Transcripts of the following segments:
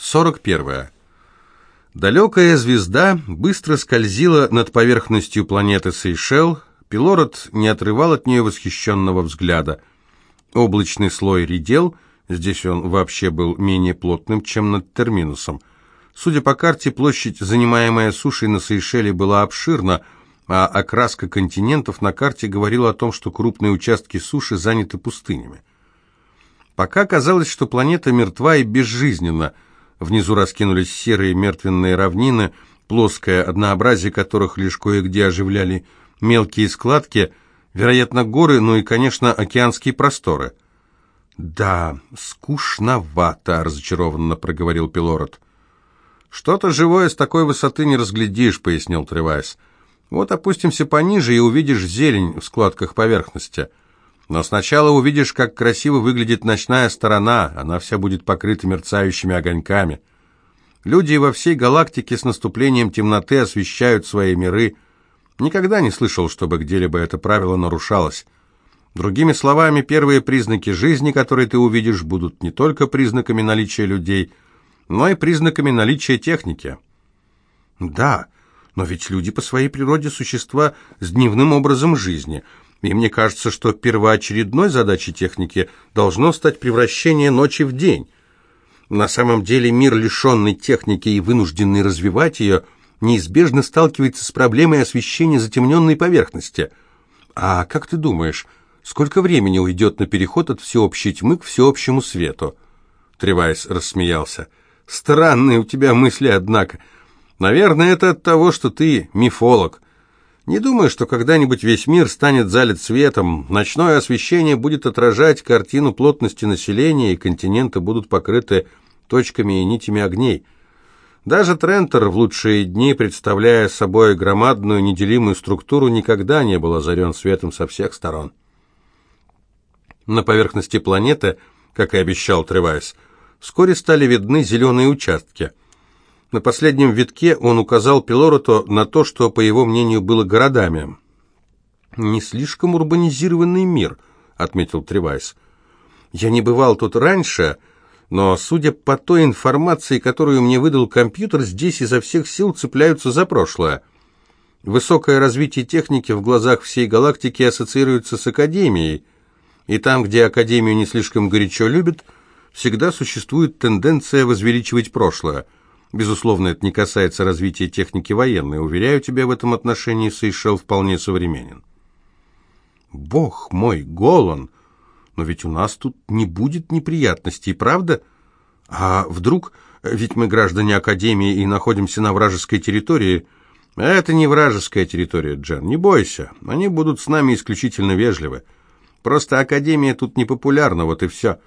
41. Далекая звезда быстро скользила над поверхностью планеты Сейшел. Пилород не отрывал от нее восхищенного взгляда. Облачный слой редел, здесь он вообще был менее плотным, чем над Терминусом. Судя по карте, площадь, занимаемая сушей на Сейшеле, была обширна, а окраска континентов на карте говорила о том, что крупные участки суши заняты пустынями. Пока казалось, что планета мертва и безжизненна – Внизу раскинулись серые мертвенные равнины, плоское однообразие которых лишь кое-где оживляли мелкие складки, вероятно, горы, ну и, конечно, океанские просторы. «Да, скучновато», — разочарованно проговорил Пилород. «Что-то живое с такой высоты не разглядишь», — пояснил Тревайс. «Вот опустимся пониже и увидишь зелень в складках поверхности. Но сначала увидишь, как красиво выглядит ночная сторона, она вся будет покрыта мерцающими огоньками. Люди во всей галактике с наступлением темноты освещают свои миры. Никогда не слышал, чтобы где-либо это правило нарушалось. Другими словами, первые признаки жизни, которые ты увидишь, будут не только признаками наличия людей, но и признаками наличия техники. Да, но ведь люди по своей природе существа с дневным образом жизни – и мне кажется, что первоочередной задачей техники должно стать превращение ночи в день. На самом деле мир, лишенный техники и вынужденный развивать ее, неизбежно сталкивается с проблемой освещения затемненной поверхности. А как ты думаешь, сколько времени уйдет на переход от всеобщей тьмы к всеобщему свету?» Тревайс рассмеялся. «Странные у тебя мысли, однако. Наверное, это от того, что ты мифолог». Не думаю, что когда-нибудь весь мир станет залит светом, ночное освещение будет отражать картину плотности населения, и континенты будут покрыты точками и нитями огней. Даже Трентер в лучшие дни, представляя собой громадную неделимую структуру, никогда не был озарен светом со всех сторон. На поверхности планеты, как и обещал Тревайс, вскоре стали видны зеленые участки – на последнем витке он указал Пилороту на то, что, по его мнению, было городами. «Не слишком урбанизированный мир», — отметил Тревайс. «Я не бывал тут раньше, но, судя по той информации, которую мне выдал компьютер, здесь изо всех сил цепляются за прошлое. Высокое развитие техники в глазах всей галактики ассоциируется с Академией, и там, где Академию не слишком горячо любят, всегда существует тенденция возвеличивать прошлое». Безусловно, это не касается развития техники военной. Уверяю тебя, в этом отношении Сейшел вполне современен. Бог мой, Голан! Но ведь у нас тут не будет неприятностей, правда? А вдруг, ведь мы граждане Академии и находимся на вражеской территории... Это не вражеская территория, Джен, не бойся. Они будут с нами исключительно вежливы. Просто Академия тут не популярна, вот и все.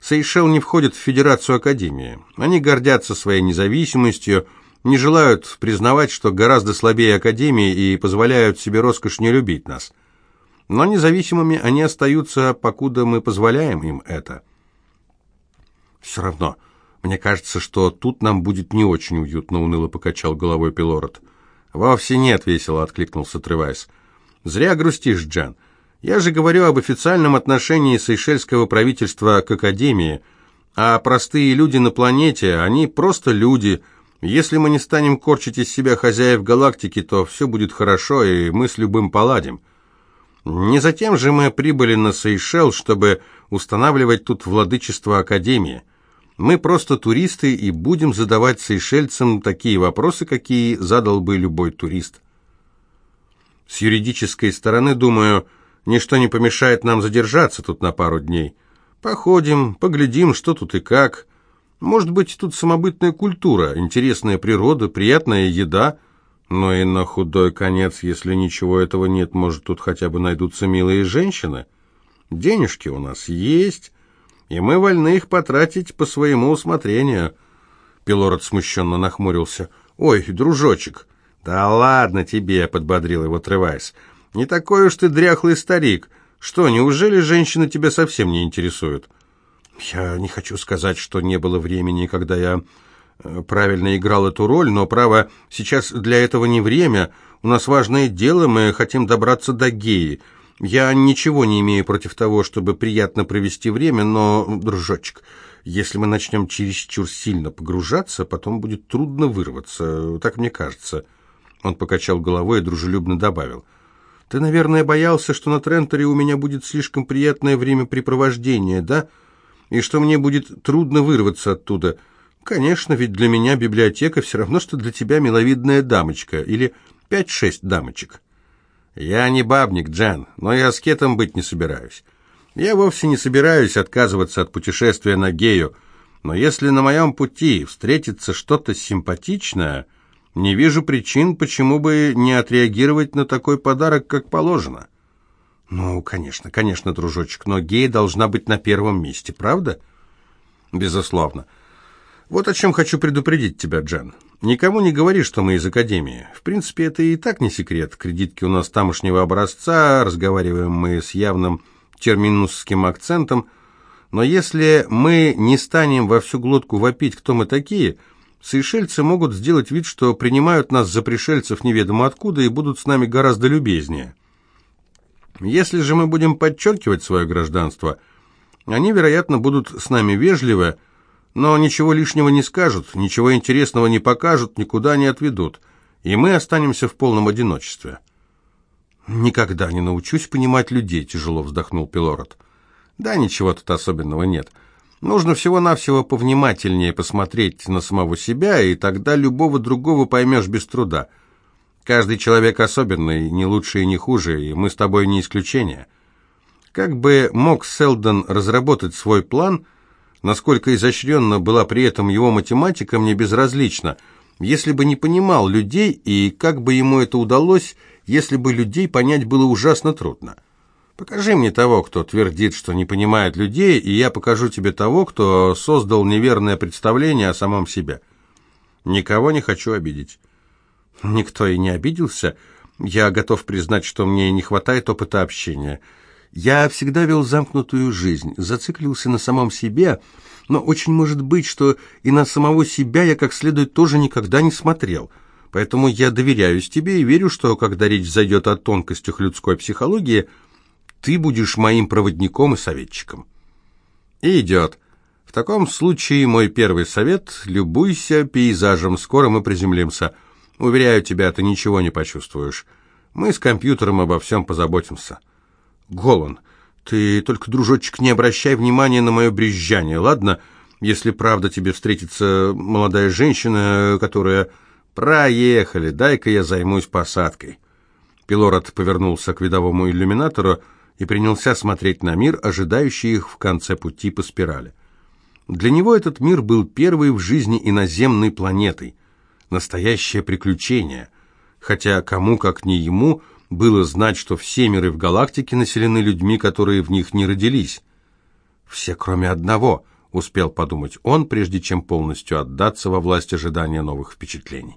Сейшел не входит в Федерацию Академии. Они гордятся своей независимостью, не желают признавать, что гораздо слабее Академии и позволяют себе роскошь не любить нас. Но независимыми они остаются, покуда мы позволяем им это. Все равно, мне кажется, что тут нам будет не очень уютно, уныло покачал головой Пилород. Вовсе нет, весело откликнулся Тревайс. Зря грустишь, Джан. Я же говорю об официальном отношении сейшельского правительства к Академии, а простые люди на планете, они просто люди. Если мы не станем корчить из себя хозяев галактики, то все будет хорошо, и мы с любым поладим. Не затем же мы прибыли на Сейшел, чтобы устанавливать тут владычество Академии. Мы просто туристы и будем задавать сейшельцам такие вопросы, какие задал бы любой турист. С юридической стороны, думаю, Ничто не помешает нам задержаться тут на пару дней. Походим, поглядим, что тут и как. Может быть, тут самобытная культура, интересная природа, приятная еда. Но и на худой конец, если ничего этого нет, может, тут хотя бы найдутся милые женщины. Денежки у нас есть, и мы вольны их потратить по своему усмотрению». Пилород смущенно нахмурился. «Ой, дружочек!» «Да ладно тебе!» — подбодрил его Тревайс. Не такой уж ты дряхлый старик. Что, неужели женщины тебя совсем не интересуют? Я не хочу сказать, что не было времени, когда я э, правильно играл эту роль, но, право, сейчас для этого не время. У нас важное дело, мы хотим добраться до геи. Я ничего не имею против того, чтобы приятно провести время, но, дружочек, Если мы начнем чересчур сильно погружаться, потом будет трудно вырваться, так мне кажется». Он покачал головой и дружелюбно добавил. «Ты, наверное, боялся, что на Тренторе у меня будет слишком приятное времяпрепровождение, да? И что мне будет трудно вырваться оттуда. Конечно, ведь для меня библиотека все равно, что для тебя миловидная дамочка или пять-шесть дамочек». «Я не бабник, Джан, но и аскетом быть не собираюсь. Я вовсе не собираюсь отказываться от путешествия на Гею, но если на моем пути встретится что-то симпатичное, не вижу причин, почему бы не отреагировать на такой подарок, как положено». «Ну, конечно, конечно, дружочек, но Гея должна быть на первом месте, правда?» «Безусловно. Вот о чем хочу предупредить тебя, Джан. Никому не говори, что мы из Академии. В принципе, это и так не секрет. Кредитки у нас тамошнего образца, разговариваем мы с явным терминусским акцентом. Но если мы не станем во всю глотку вопить, кто мы такие, сейшельцы могут сделать вид, что принимают нас за пришельцев неведомо откуда и будут с нами гораздо любезнее. Если же мы будем подчеркивать свое гражданство, они, вероятно, будут с нами вежливы, но ничего лишнего не скажут, ничего интересного не покажут, никуда не отведут, и мы останемся в полном одиночестве. «Никогда не научусь понимать людей», — тяжело вздохнул Пилород. «Да, ничего тут особенного нет. Нужно всего-навсего повнимательнее посмотреть на самого себя, и тогда любого другого поймешь без труда. Каждый человек особенный, не лучше и не хуже, и мы с тобой не исключение. Как бы мог Селдон разработать свой план — Насколько изощренно была при этом его математика, мне безразлично. Если бы не понимал людей, и как бы ему это удалось, если бы людей понять было ужасно трудно. Покажи мне того, кто твердит, что не понимает людей, и я покажу тебе того, кто создал неверное представление о самом себе. Никого не хочу обидеть. Никто и не обиделся. Я готов признать, что мне не хватает опыта общения. Я всегда вел замкнутую жизнь, зациклился на самом себе, но очень может быть, что и на самого себя я как следует тоже никогда не смотрел. Поэтому я доверяюсь тебе и верю, что когда речь зайдет о тонкостях людской психологии, ты будешь моим проводником и советчиком. И идет. В таком случае мой первый совет – любуйся пейзажем, скоро мы приземлимся. Уверяю тебя, ты ничего не почувствуешь. Мы с компьютером обо всем позаботимся. Голан, ты только, дружочек, не обращай внимания на мое брюзжание, ладно? Если правда тебе встретится молодая женщина, которая... Проехали, дай-ка я займусь посадкой. Пилород повернулся к видовому иллюминатору и принялся смотреть на мир, ожидающий их в конце пути по спирали. Для него этот мир был первой в жизни иноземной планетой. Настоящее приключение. Хотя кому, как не ему, было знать, что все миры в галактике населены людьми, которые в них не родились. «Все, кроме одного», — успел подумать он, прежде чем полностью отдаться во власть ожидания новых впечатлений.